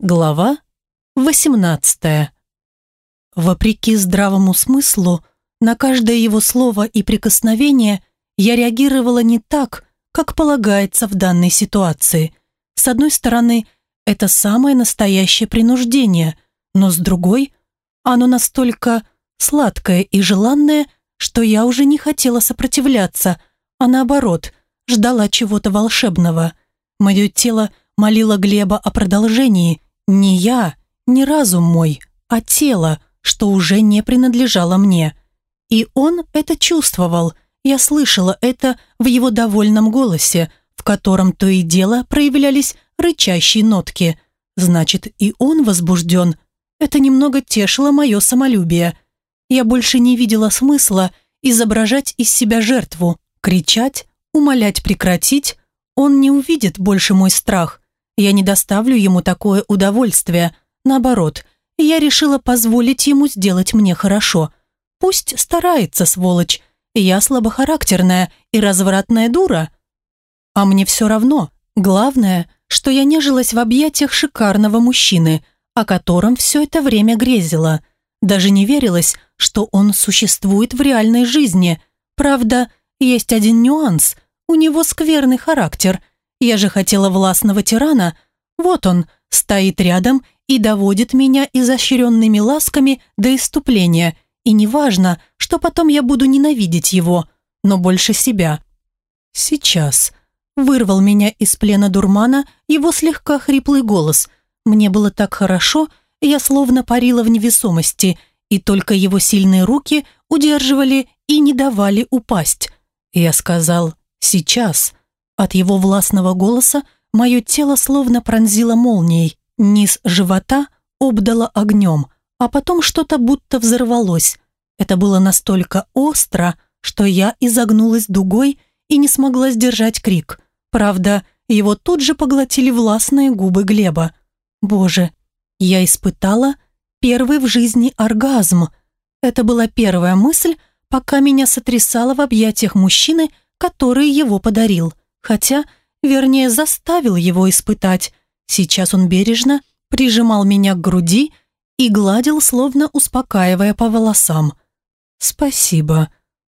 Глава 18. Вопреки здравому смыслу, на каждое его слово и прикосновение я реагировала не так, как полагается в данной ситуации. С одной стороны, это самое настоящее принуждение, но с другой, оно настолько сладкое и желанное, что я уже не хотела сопротивляться, а наоборот, ждала чего-то волшебного. Мое тело молило Глеба о продолжении – не я, не разум мой, а тело, что уже не принадлежало мне. И он это чувствовал, я слышала это в его довольном голосе, в котором то и дело проявлялись рычащие нотки. Значит, и он возбужден. Это немного тешило мое самолюбие. Я больше не видела смысла изображать из себя жертву, кричать, умолять прекратить. Он не увидит больше мой страх – я не доставлю ему такое удовольствие. Наоборот, я решила позволить ему сделать мне хорошо. Пусть старается, сволочь. Я слабохарактерная и развратная дура. А мне все равно. Главное, что я нежилась в объятиях шикарного мужчины, о котором все это время грезила. Даже не верилось, что он существует в реальной жизни. Правда, есть один нюанс. У него скверный характер – я же хотела властного тирана. Вот он, стоит рядом и доводит меня изощренными ласками до иступления. И неважно, что потом я буду ненавидеть его, но больше себя. Сейчас. Вырвал меня из плена дурмана его слегка хриплый голос. Мне было так хорошо, я словно парила в невесомости, и только его сильные руки удерживали и не давали упасть. Я сказал «сейчас». От его властного голоса мое тело словно пронзило молнией, низ живота обдало огнем, а потом что-то будто взорвалось. Это было настолько остро, что я изогнулась дугой и не смогла сдержать крик. Правда, его тут же поглотили властные губы Глеба. Боже, я испытала первый в жизни оргазм. Это была первая мысль, пока меня сотрясало в объятиях мужчины, который его подарил. Хотя, вернее, заставил его испытать. Сейчас он бережно прижимал меня к груди и гладил, словно успокаивая по волосам. «Спасибо».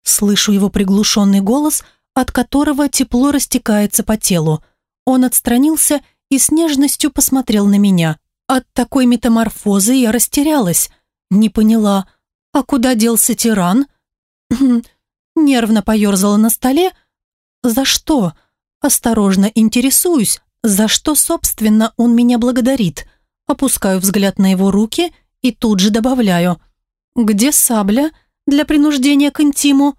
Слышу его приглушенный голос, от которого тепло растекается по телу. Он отстранился и с нежностью посмотрел на меня. От такой метаморфозы я растерялась. Не поняла, а куда делся тиран? Нервно поерзала на столе. «За что?» Осторожно интересуюсь, за что, собственно, он меня благодарит. Опускаю взгляд на его руки и тут же добавляю. «Где сабля для принуждения к интиму?»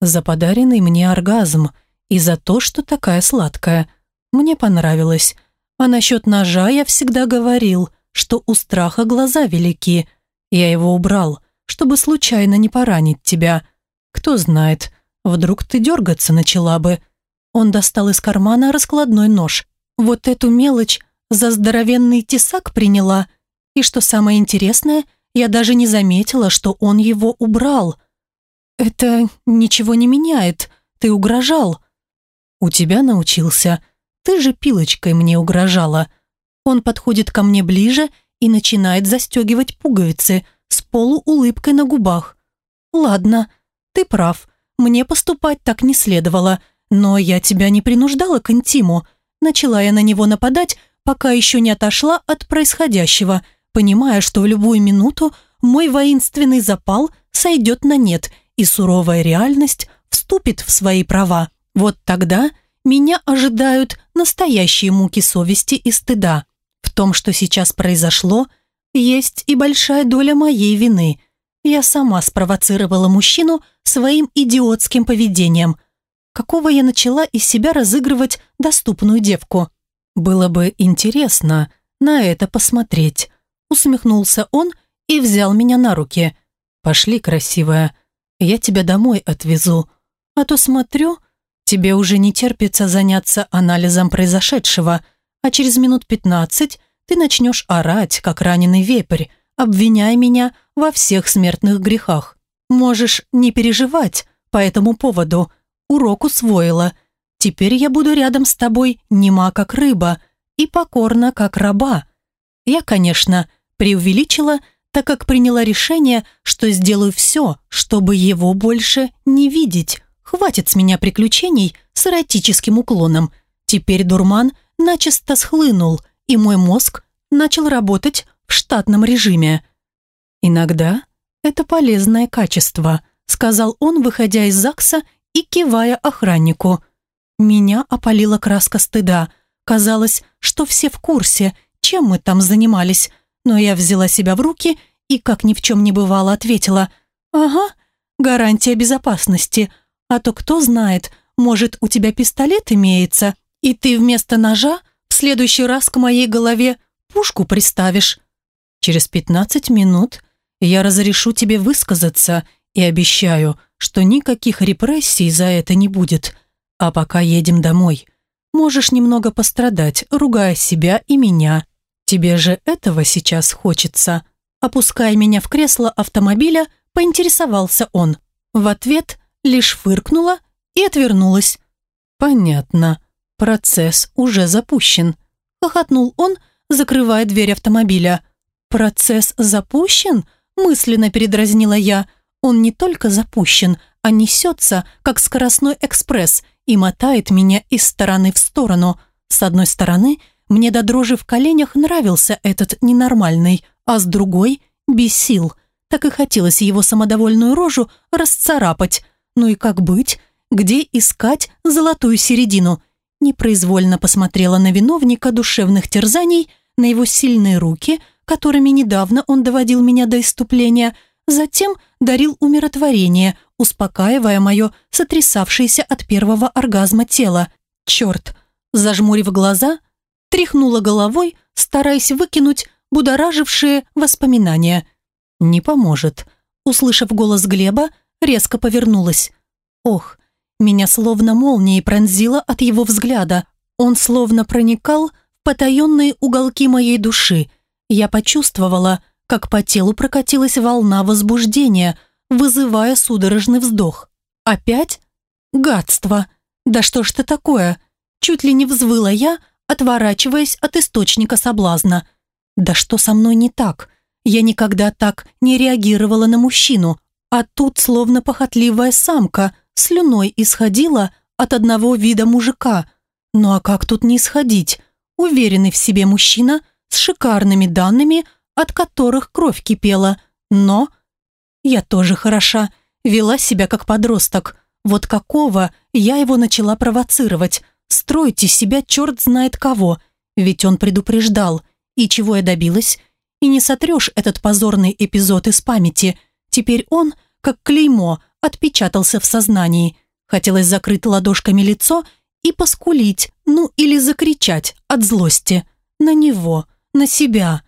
За подаренный мне оргазм и за то, что такая сладкая. Мне понравилось. А насчет ножа я всегда говорил, что у страха глаза велики. Я его убрал, чтобы случайно не поранить тебя. Кто знает, вдруг ты дергаться начала бы. Он достал из кармана раскладной нож. Вот эту мелочь за здоровенный тесак приняла. И что самое интересное, я даже не заметила, что он его убрал. «Это ничего не меняет. Ты угрожал». «У тебя научился. Ты же пилочкой мне угрожала». Он подходит ко мне ближе и начинает застегивать пуговицы с полуулыбкой на губах. «Ладно, ты прав. Мне поступать так не следовало. «Но я тебя не принуждала к интиму». Начала я на него нападать, пока еще не отошла от происходящего, понимая, что в любую минуту мой воинственный запал сойдет на нет, и суровая реальность вступит в свои права. Вот тогда меня ожидают настоящие муки совести и стыда. В том, что сейчас произошло, есть и большая доля моей вины. Я сама спровоцировала мужчину своим идиотским поведением – какого я начала из себя разыгрывать доступную девку. Было бы интересно на это посмотреть. Усмехнулся он и взял меня на руки. «Пошли, красивая, я тебя домой отвезу. А то смотрю, тебе уже не терпится заняться анализом произошедшего, а через минут пятнадцать ты начнешь орать, как раненый вепрь, обвиняя меня во всех смертных грехах. Можешь не переживать по этому поводу, урок усвоила. Теперь я буду рядом с тобой нема как рыба и покорна как раба. Я, конечно, преувеличила, так как приняла решение, что сделаю все, чтобы его больше не видеть. Хватит с меня приключений с эротическим уклоном. Теперь дурман начисто схлынул, и мой мозг начал работать в штатном режиме. Иногда это полезное качество, сказал он, выходя из ЗАГСа и кивая охраннику. Меня опалила краска стыда. Казалось, что все в курсе, чем мы там занимались, но я взяла себя в руки и, как ни в чем не бывало, ответила «Ага, гарантия безопасности, а то кто знает, может, у тебя пистолет имеется, и ты вместо ножа в следующий раз к моей голове пушку приставишь. Через пятнадцать минут я разрешу тебе высказаться и обещаю, что никаких репрессий за это не будет. А пока едем домой. Можешь немного пострадать, ругая себя и меня. Тебе же этого сейчас хочется. Опуская меня в кресло автомобиля, поинтересовался он. В ответ лишь фыркнула и отвернулась. «Понятно. Процесс уже запущен», — хохотнул он, закрывая дверь автомобиля. «Процесс запущен?» — мысленно передразнила я. «Он не только запущен, а несется, как скоростной экспресс, и мотает меня из стороны в сторону. С одной стороны, мне до дрожи в коленях нравился этот ненормальный, а с другой — без сил. Так и хотелось его самодовольную рожу расцарапать. Ну и как быть? Где искать золотую середину? Непроизвольно посмотрела на виновника душевных терзаний, на его сильные руки, которыми недавно он доводил меня до иступления, затем дарил умиротворение, успокаивая мое сотрясавшееся от первого оргазма тело. Черт! Зажмурив глаза, тряхнула головой, стараясь выкинуть будоражившие воспоминания. «Не поможет». Услышав голос Глеба, резко повернулась. Ох, меня словно молнией пронзило от его взгляда. Он словно проникал в потаенные уголки моей души. Я почувствовала, как по телу прокатилась волна возбуждения, вызывая судорожный вздох. Опять? Гадство! Да что ж это такое? Чуть ли не взвыла я, отворачиваясь от источника соблазна. Да что со мной не так? Я никогда так не реагировала на мужчину, а тут словно похотливая самка слюной исходила от одного вида мужика. Ну а как тут не исходить? Уверенный в себе мужчина с шикарными данными, от которых кровь кипела. Но я тоже хороша, вела себя как подросток. Вот какого я его начала провоцировать. Строить из себя черт знает кого. Ведь он предупреждал. И чего я добилась? И не сотрешь этот позорный эпизод из памяти. Теперь он, как клеймо, отпечатался в сознании. Хотелось закрыть ладошками лицо и поскулить, ну или закричать от злости. На него, на себя.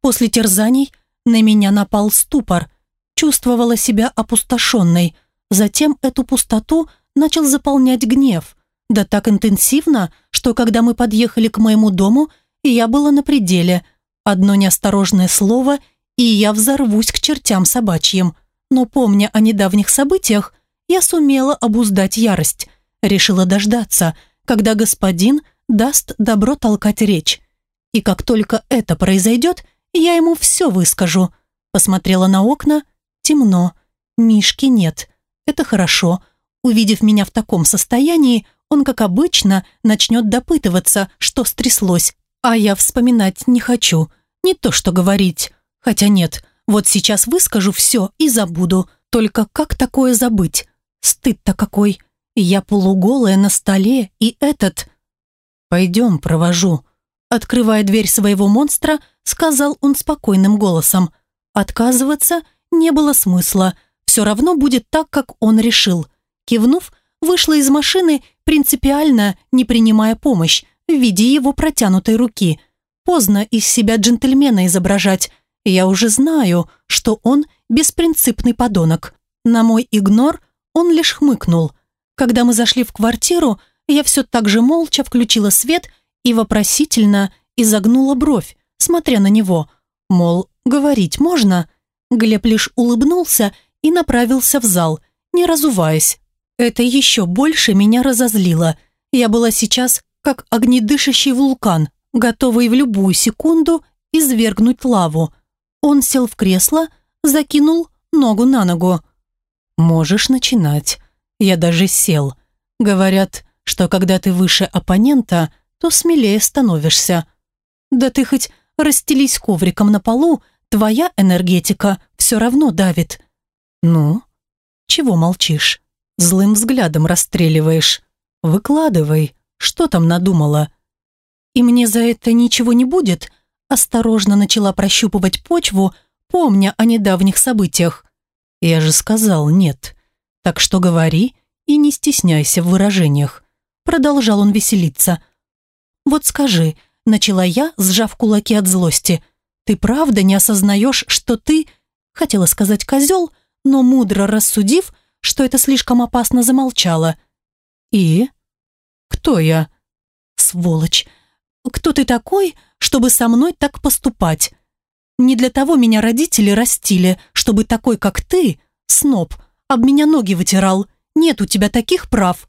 После терзаний на меня напал ступор. Чувствовала себя опустошенной. Затем эту пустоту начал заполнять гнев. Да так интенсивно, что когда мы подъехали к моему дому, я была на пределе. Одно неосторожное слово, и я взорвусь к чертям собачьим но, помня о недавних событиях, я сумела обуздать ярость. Решила дождаться, когда господин даст добро толкать речь. И как только это произойдет, я ему все выскажу. Посмотрела на окна. Темно. Мишки нет. Это хорошо. Увидев меня в таком состоянии, он, как обычно, начнет допытываться, что стряслось. А я вспоминать не хочу. Не то что говорить. Хотя нет, вот сейчас выскажу все и забуду. Только как такое забыть? Стыд-то какой. Я полуголая на столе, и этот... «Пойдем, провожу». Открывая дверь своего монстра, сказал он спокойным голосом. Отказываться не было смысла. Все равно будет так, как он решил. Кивнув, вышла из машины, принципиально не принимая помощь, в виде его протянутой руки. Поздно из себя джентльмена изображать. Я уже знаю, что он беспринципный подонок. На мой игнор он лишь хмыкнул. Когда мы зашли в квартиру, я все так же молча включила свет и вопросительно изогнула бровь, смотря на него. Мол, говорить можно? Глеб лишь улыбнулся и направился в зал, не разуваясь. Это еще больше меня разозлило. Я была сейчас как огнедышащий вулкан, готовый в любую секунду извергнуть лаву. Он сел в кресло, закинул ногу на ногу. «Можешь начинать. Я даже сел. Говорят, что когда ты выше оппонента, то смелее становишься. Да ты хоть расстелись ковриком на полу, твоя энергетика все равно давит. Ну, чего молчишь? Злым взглядом расстреливаешь. Выкладывай, что там надумала? И мне за это ничего не будет? Осторожно начала прощупывать почву, помня о недавних событиях. Я же сказал нет. Так что говори и не стесняйся в выражениях. Продолжал он веселиться. Вот скажи, начала я, сжав кулаки от злости, ты правда не осознаешь, что ты, хотела сказать козел, но мудро рассудив, что это слишком опасно, замолчала. И? Кто я? Сволочь. Кто ты такой, чтобы со мной так поступать? Не для того меня родители растили, чтобы такой, как ты, сноб, об меня ноги вытирал. Нет у тебя таких прав.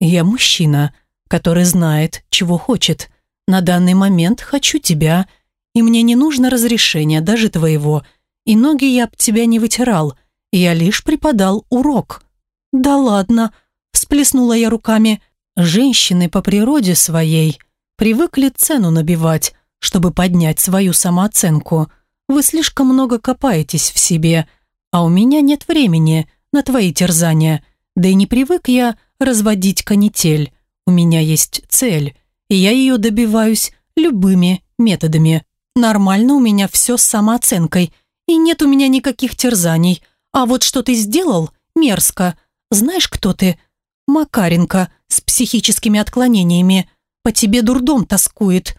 Я мужчина, который знает, чего хочет. На данный момент хочу тебя, и мне не нужно разрешения, даже твоего. И ноги я об тебя не вытирал, я лишь преподал урок». «Да ладно», – всплеснула я руками. «Женщины по природе своей привыкли цену набивать, чтобы поднять свою самооценку. Вы слишком много копаетесь в себе, а у меня нет времени на твои терзания. Да и не привык я разводить канитель. У меня есть цель, и я ее добиваюсь любыми методами. Нормально у меня все с самооценкой, и нет у меня никаких терзаний. А вот что ты сделал, мерзко. Знаешь, кто ты? Макаренко с психическими отклонениями. По тебе дурдом тоскует.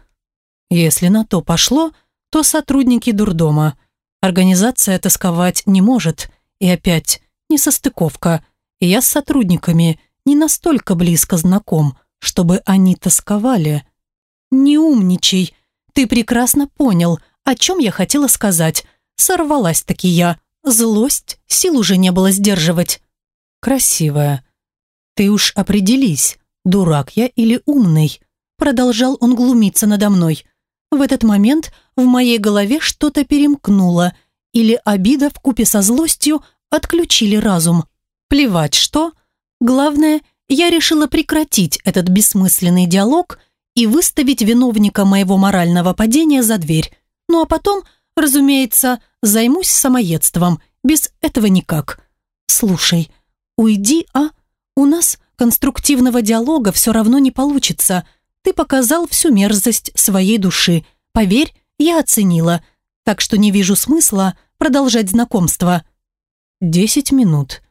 Если на то пошло, то сотрудники дурдома. Организация тосковать не может. И опять, несостыковка. Я с сотрудниками не настолько близко знаком, чтобы они тосковали. «Не умничай. Ты прекрасно понял, о чем я хотела сказать. Сорвалась-таки я. Злость сил уже не было сдерживать». «Красивая. Ты уж определись, дурак я или умный?» Продолжал он глумиться надо мной. В этот момент в моей голове что-то перемкнуло, или обида в купе со злостью отключили разум. Плевать что. Главное, я решила прекратить этот бессмысленный диалог и выставить виновника моего морального падения за дверь. Ну а потом, разумеется, займусь самоедством. Без этого никак. Слушай, уйди, а? У нас конструктивного диалога все равно не получится. Ты показал всю мерзость своей души. Поверь, я оценила. Так что не вижу смысла продолжать знакомство. Десять минут.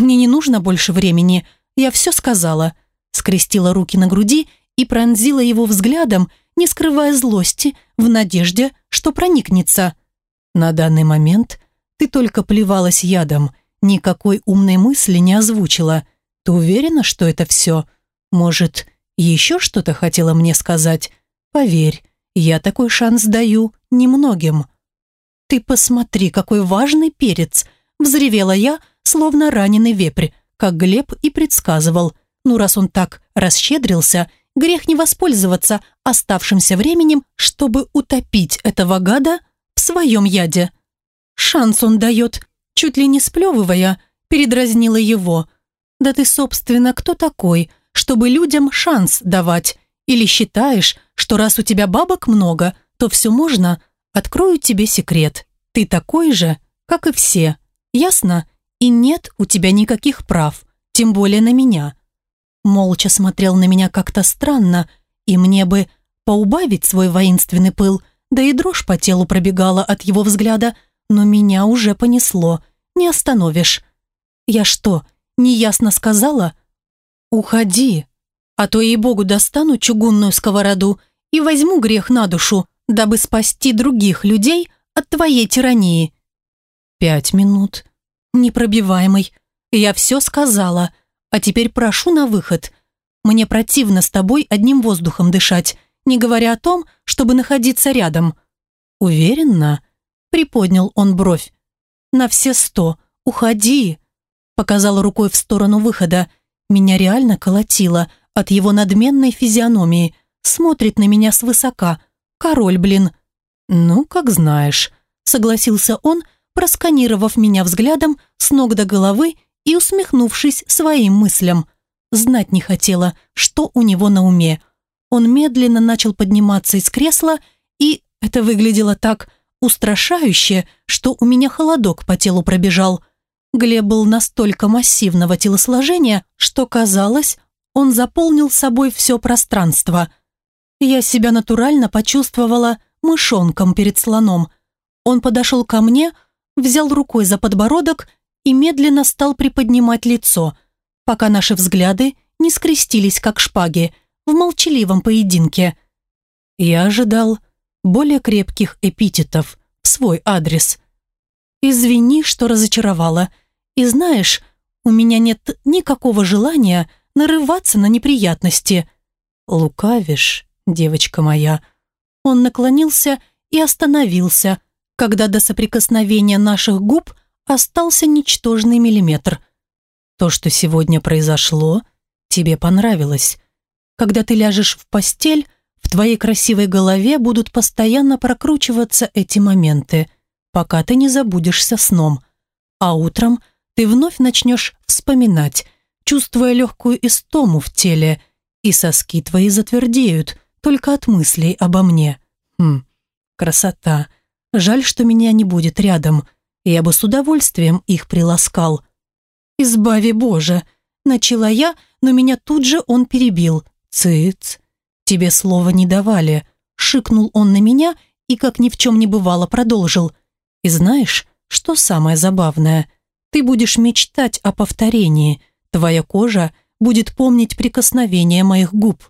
Мне не нужно больше времени. Я все сказала. Скрестила руки на груди и пронзила его взглядом, не скрывая злости, в надежде, что проникнется. На данный момент ты только плевалась ядом, никакой умной мысли не озвучила. Ты уверена, что это все? Может, еще что-то хотела мне сказать? Поверь, я такой шанс даю немногим. Ты посмотри, какой важный перец, взревела я, словно раненый вепрь, как Глеб и предсказывал. Ну, раз он так расщедрился, грех не воспользоваться оставшимся временем, чтобы утопить этого гада в своем яде. Шанс он дает, чуть ли не сплевывая, передразнила его. «Да ты, собственно, кто такой, чтобы людям шанс давать? Или считаешь, что раз у тебя бабок много, то все можно? Открою тебе секрет. Ты такой же, как и все. Ясно? И нет у тебя никаких прав, тем более на меня. Молча смотрел на меня как-то странно, и мне бы поубавить свой воинственный пыл, да и дрожь по телу пробегала от его взгляда, но меня уже понесло, не остановишь. Я что, неясно сказала? Уходи, а то ей-богу достану чугунную сковороду и возьму грех на душу, дабы спасти других людей от твоей тирании. Пять минут, непробиваемый. Я все сказала, а теперь прошу на выход. Мне противно с тобой одним воздухом дышать, не говоря о том, чтобы находиться рядом. Уверенно? Приподнял он бровь. На все сто. Уходи. Показала рукой в сторону выхода. Меня реально колотило от его надменной физиономии. Смотрит на меня свысока. Король, блин. «Ну, как знаешь», — согласился он, просканировав меня взглядом с ног до головы и усмехнувшись своим мыслям. Знать не хотела, что у него на уме. Он медленно начал подниматься из кресла, и это выглядело так устрашающе, что у меня холодок по телу пробежал. Глеб был настолько массивного телосложения, что казалось, он заполнил собой все пространство. Я себя натурально почувствовала мышонком перед слоном. Он подошел ко мне, взял рукой за подбородок и медленно стал приподнимать лицо, пока наши взгляды не скрестились, как шпаги, в молчаливом поединке. Я ожидал более крепких эпитетов в свой адрес. «Извини, что разочаровала. И знаешь, у меня нет никакого желания нарываться на неприятности». «Лукавишь, девочка моя». Он наклонился и остановился, когда до соприкосновения наших губ остался ничтожный миллиметр. То, что сегодня произошло, тебе понравилось. Когда ты ляжешь в постель, в твоей красивой голове будут постоянно прокручиваться эти моменты, пока ты не забудешься сном. А утром ты вновь начнешь вспоминать, чувствуя легкую истому в теле, и соски твои затвердеют только от мыслей обо мне. Хм, красота. Жаль, что меня не будет рядом. Я бы с удовольствием их приласкал. «Избави Боже!» Начала я, но меня тут же он перебил. «Цыц! Тебе слова не давали!» Шикнул он на меня и, как ни в чем не бывало, продолжил. «И знаешь, что самое забавное? Ты будешь мечтать о повторении. Твоя кожа будет помнить прикосновение моих губ.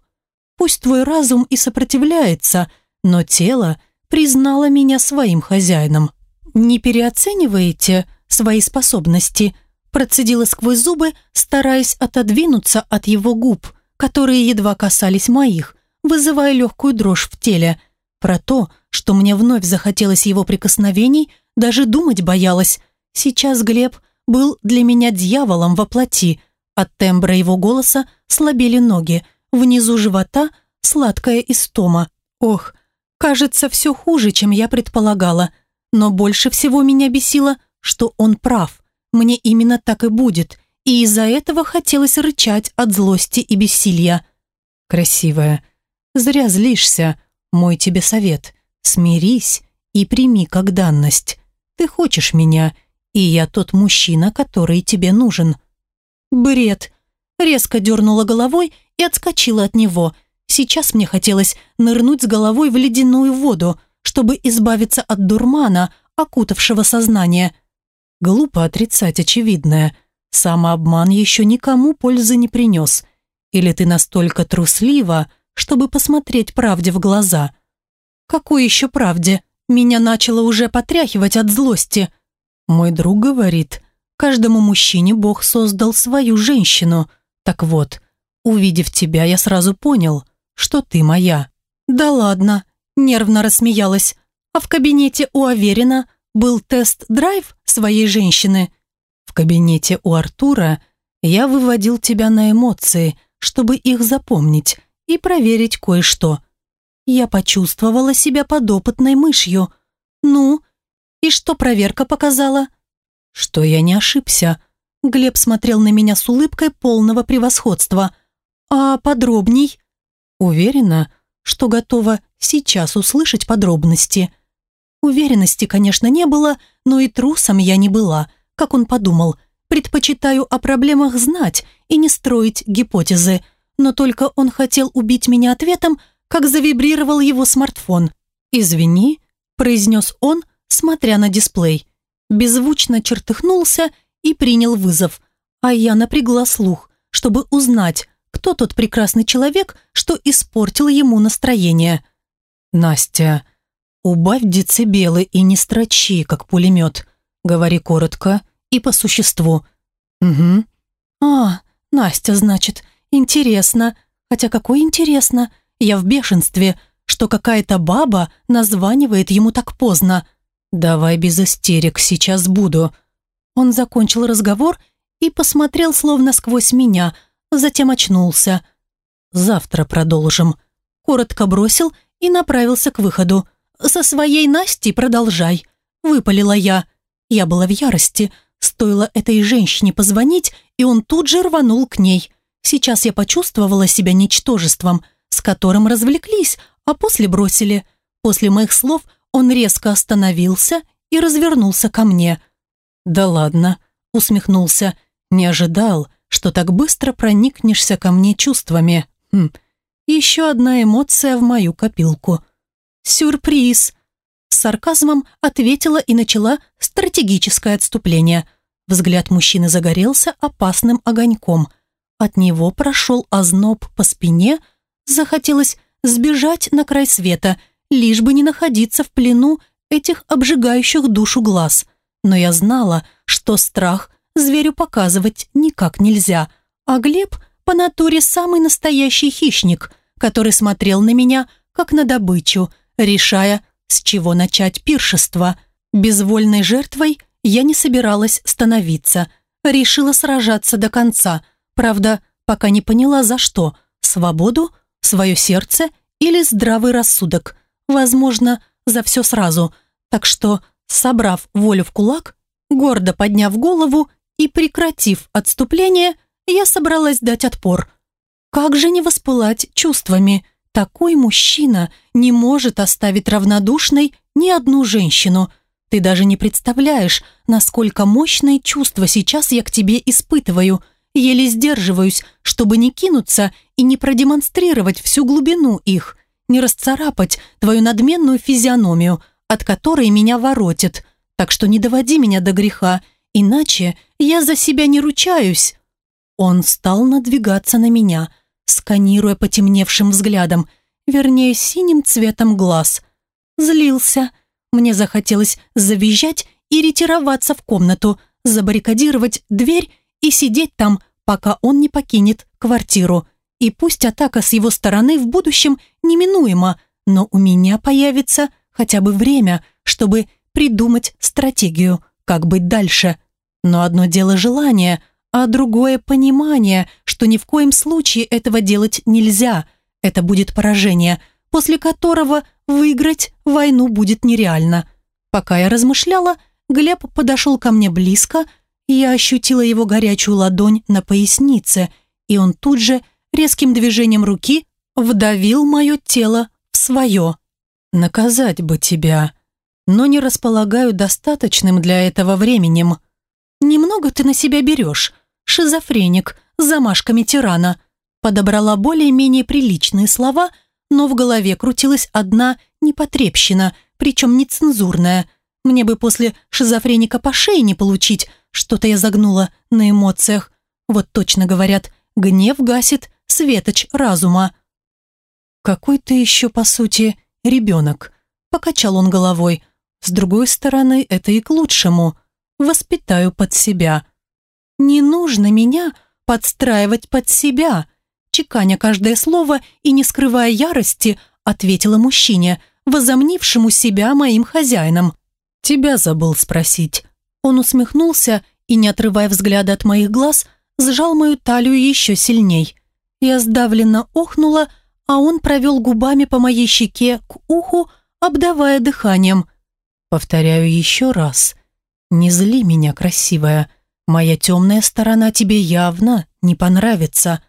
Пусть твой разум и сопротивляется, но тело признало меня своим хозяином. Не переоцениваете свои способности?» Процедила сквозь зубы, стараясь отодвинуться от его губ, которые едва касались моих, вызывая легкую дрожь в теле. Про то, что мне вновь захотелось его прикосновений, даже думать боялась. Сейчас Глеб был для меня дьяволом во плоти. От тембра его голоса слабели ноги, внизу живота сладкая истома. Ох, кажется, все хуже, чем я предполагала. Но больше всего меня бесило, что он прав. Мне именно так и будет, и из-за этого хотелось рычать от злости и бессилия. «Красивая, зря злишься, мой тебе совет. Смирись и прими как данность. Ты хочешь меня, и я тот мужчина, который тебе нужен». «Бред!» Резко дернула головой и отскочила от него. Сейчас мне хотелось нырнуть с головой в ледяную воду, чтобы избавиться от дурмана, окутавшего сознание. Глупо отрицать очевидное. Самообман еще никому пользы не принес. Или ты настолько труслива, чтобы посмотреть правде в глаза? Какой еще правде? Меня начало уже потряхивать от злости. Мой друг говорит, каждому мужчине Бог создал свою женщину. Так вот, увидев тебя, я сразу понял, что ты моя. Да ладно, нервно рассмеялась. А в кабинете у Аверина был тест-драйв своей женщины. В кабинете у Артура я выводил тебя на эмоции, чтобы их запомнить и проверить кое-что. Я почувствовала себя подопытной мышью. Ну, и что проверка показала? Что я не ошибся. Глеб смотрел на меня с улыбкой полного превосходства. А подробней? Уверена, что готова сейчас услышать подробности. Уверенности, конечно, не было, но и трусом я не была, как он подумал. Предпочитаю о проблемах знать и не строить гипотезы. Но только он хотел убить меня ответом, как завибрировал его смартфон. «Извини», – произнес он, смотря на дисплей. Беззвучно чертыхнулся и принял вызов. А я напрягла слух, чтобы узнать, кто тот прекрасный человек, что испортил ему настроение. «Настя», «Убавь децибелы и не строчи, как пулемет. Говори коротко и по существу». «Угу». «А, Настя, значит, интересно. Хотя какое интересно. Я в бешенстве, что какая-то баба названивает ему так поздно. Давай без истерик, сейчас буду». Он закончил разговор и посмотрел словно сквозь меня, затем очнулся. «Завтра продолжим». Коротко бросил и направился к выходу. со своей Настей продолжай», — выпалила я. Я была в ярости. Стоило этой женщине позвонить, и он тут же рванул к ней. Сейчас я почувствовала себя ничтожеством, с которым развлеклись, а после бросили. После моих слов он резко остановился и развернулся ко мне. «Да ладно», — усмехнулся, — «не ожидал, что так быстро проникнешься ко мне чувствами. Хм, еще одна эмоция в мою копилку». «Сюрприз!» С сарказмом ответила и начала стратегическое отступление. Взгляд мужчины загорелся опасным огоньком. От него прошел озноб по спине, захотелось сбежать на край света, лишь бы не находиться в плену этих обжигающих душу глаз. Но я знала, что страх зверю показывать никак нельзя, а Глеб по натуре самый настоящий хищник, который смотрел на меня, как на добычу, решая, с чего начать пиршество. Безвольной жертвой я не собиралась становиться, решила сражаться до конца, правда, пока не поняла за что – свободу, свое сердце или здравый рассудок, возможно, за все сразу, так что, собрав волю в кулак, гордо подняв голову и прекратив отступление, я собралась дать отпор. Как же не воспылать чувствами – такой мужчина не может оставить равнодушной ни одну женщину. Ты даже не представляешь, насколько мощные чувства сейчас я к тебе испытываю. Еле сдерживаюсь, чтобы не кинуться и не продемонстрировать всю глубину их, не расцарапать твою надменную физиономию, от которой меня воротит. Так что не доводи меня до греха, иначе я за себя не ручаюсь». Он стал надвигаться на меня – сканируя потемневшим взглядом, вернее, синим цветом глаз. Злился. Мне захотелось завизжать и ретироваться в комнату, забаррикадировать дверь и сидеть там, пока он не покинет квартиру. И пусть атака с его стороны в будущем неминуема, но у меня появится хотя бы время, чтобы придумать стратегию, как быть дальше. Но одно дело желание, а другое понимание, что ни в коем случае этого делать нельзя. Это будет поражение, после которого выиграть войну будет нереально. Пока я размышляла, Глеб подошел ко мне близко, я ощутила его горячую ладонь на пояснице, и он тут же резким движением руки вдавил мое тело в свое. «Наказать бы тебя, но не располагаю достаточным для этого временем». «Немного ты на себя берешь», шизофреник с замашками тирана. Подобрала более-менее приличные слова, но в голове крутилась одна непотребщина, причем нецензурная. Мне бы после шизофреника по шее не получить, что-то я загнула на эмоциях. Вот точно говорят, гнев гасит светоч разума. «Какой ты еще, по сути, ребенок?» – покачал он головой. «С другой стороны, это и к лучшему. Воспитаю под себя». «Не нужно меня подстраивать под себя», чеканя каждое слово и не скрывая ярости, ответила мужчине, возомнившему себя моим хозяином. «Тебя забыл спросить». Он усмехнулся и, не отрывая взгляда от моих глаз, сжал мою талию еще сильней. Я сдавленно охнула, а он провел губами по моей щеке к уху, обдавая дыханием. «Повторяю еще раз. Не зли меня, красивая. Моя темная сторона тебе явно не понравится.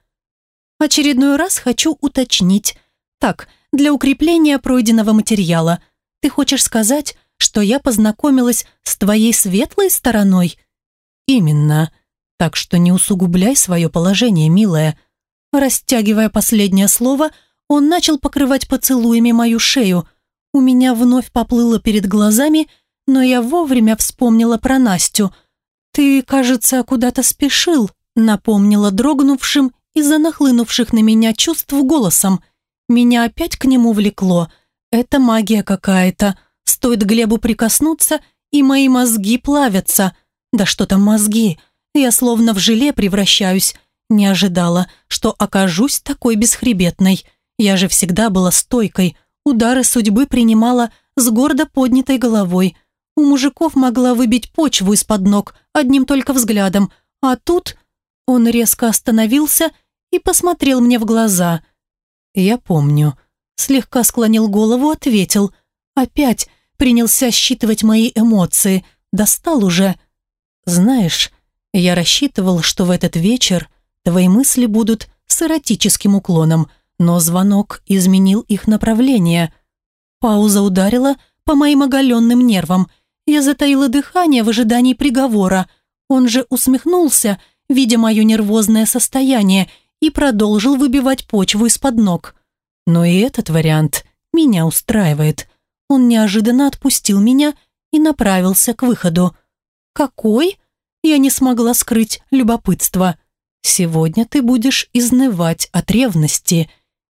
Очередной раз хочу уточнить. Так, для укрепления пройденного материала. Ты хочешь сказать, что я познакомилась с твоей светлой стороной? Именно. Так что не усугубляй свое положение, милая. Растягивая последнее слово, он начал покрывать поцелуями мою шею. У меня вновь поплыло перед глазами, но я вовремя вспомнила про Настю – «Ты, кажется, куда-то спешил», напомнила дрогнувшим из-за нахлынувших на меня чувств голосом. Меня опять к нему влекло. Это магия какая-то. Стоит Глебу прикоснуться, и мои мозги плавятся. Да что там мозги? Я словно в желе превращаюсь. Не ожидала, что окажусь такой бесхребетной. Я же всегда была стойкой. Удары судьбы принимала с гордо поднятой головой. У мужиков могла выбить почву из-под ног одним только взглядом, а тут он резко остановился и посмотрел мне в глаза. «Я помню», слегка склонил голову, ответил. Опять принялся считывать мои эмоции. Достал уже. Знаешь, я рассчитывал, что в этот вечер твои мысли будут с эротическим уклоном, но звонок изменил их направление. Пауза ударила по моим оголенным нервам. Я затаила дыхание в ожидании приговора. Он же усмехнулся, видя мое нервозное состояние, и продолжил выбивать почву из-под ног. Но и этот вариант меня устраивает. Он неожиданно отпустил меня и направился к выходу. «Какой?» Я не смогла скрыть любопытство. «Сегодня ты будешь изнывать от ревности»,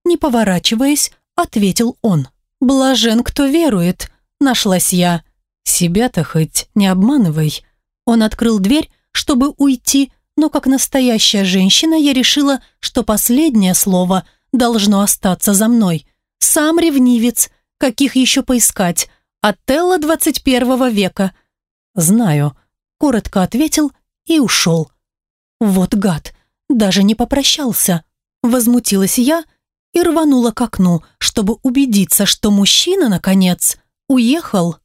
не поворачиваясь, ответил он. «Блажен, кто верует», нашлась я. «Себя-то хоть не обманывай». Он открыл дверь, чтобы уйти, но как настоящая женщина я решила, что последнее слово должно остаться за мной. Сам ревнивец, каких еще поискать? Отелло 21 века. Знаю, коротко ответил и ушел. Вот гад, даже не попрощался. Возмутилась я и рванула к окну, чтобы убедиться, что мужчина, наконец, уехал.